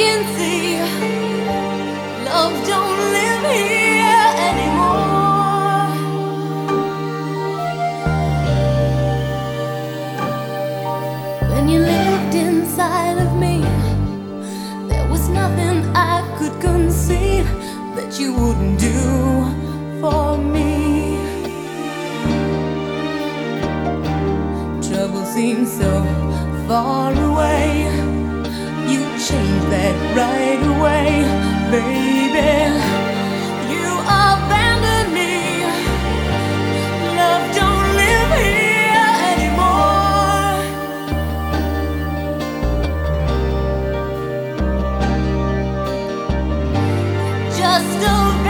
can see love don't live here anymore. When you lived inside of me, there was nothing I could conceive that you wouldn't do for me. Trouble seems so far away right away, baby. You abandoned me. Love don't live here anymore. Just a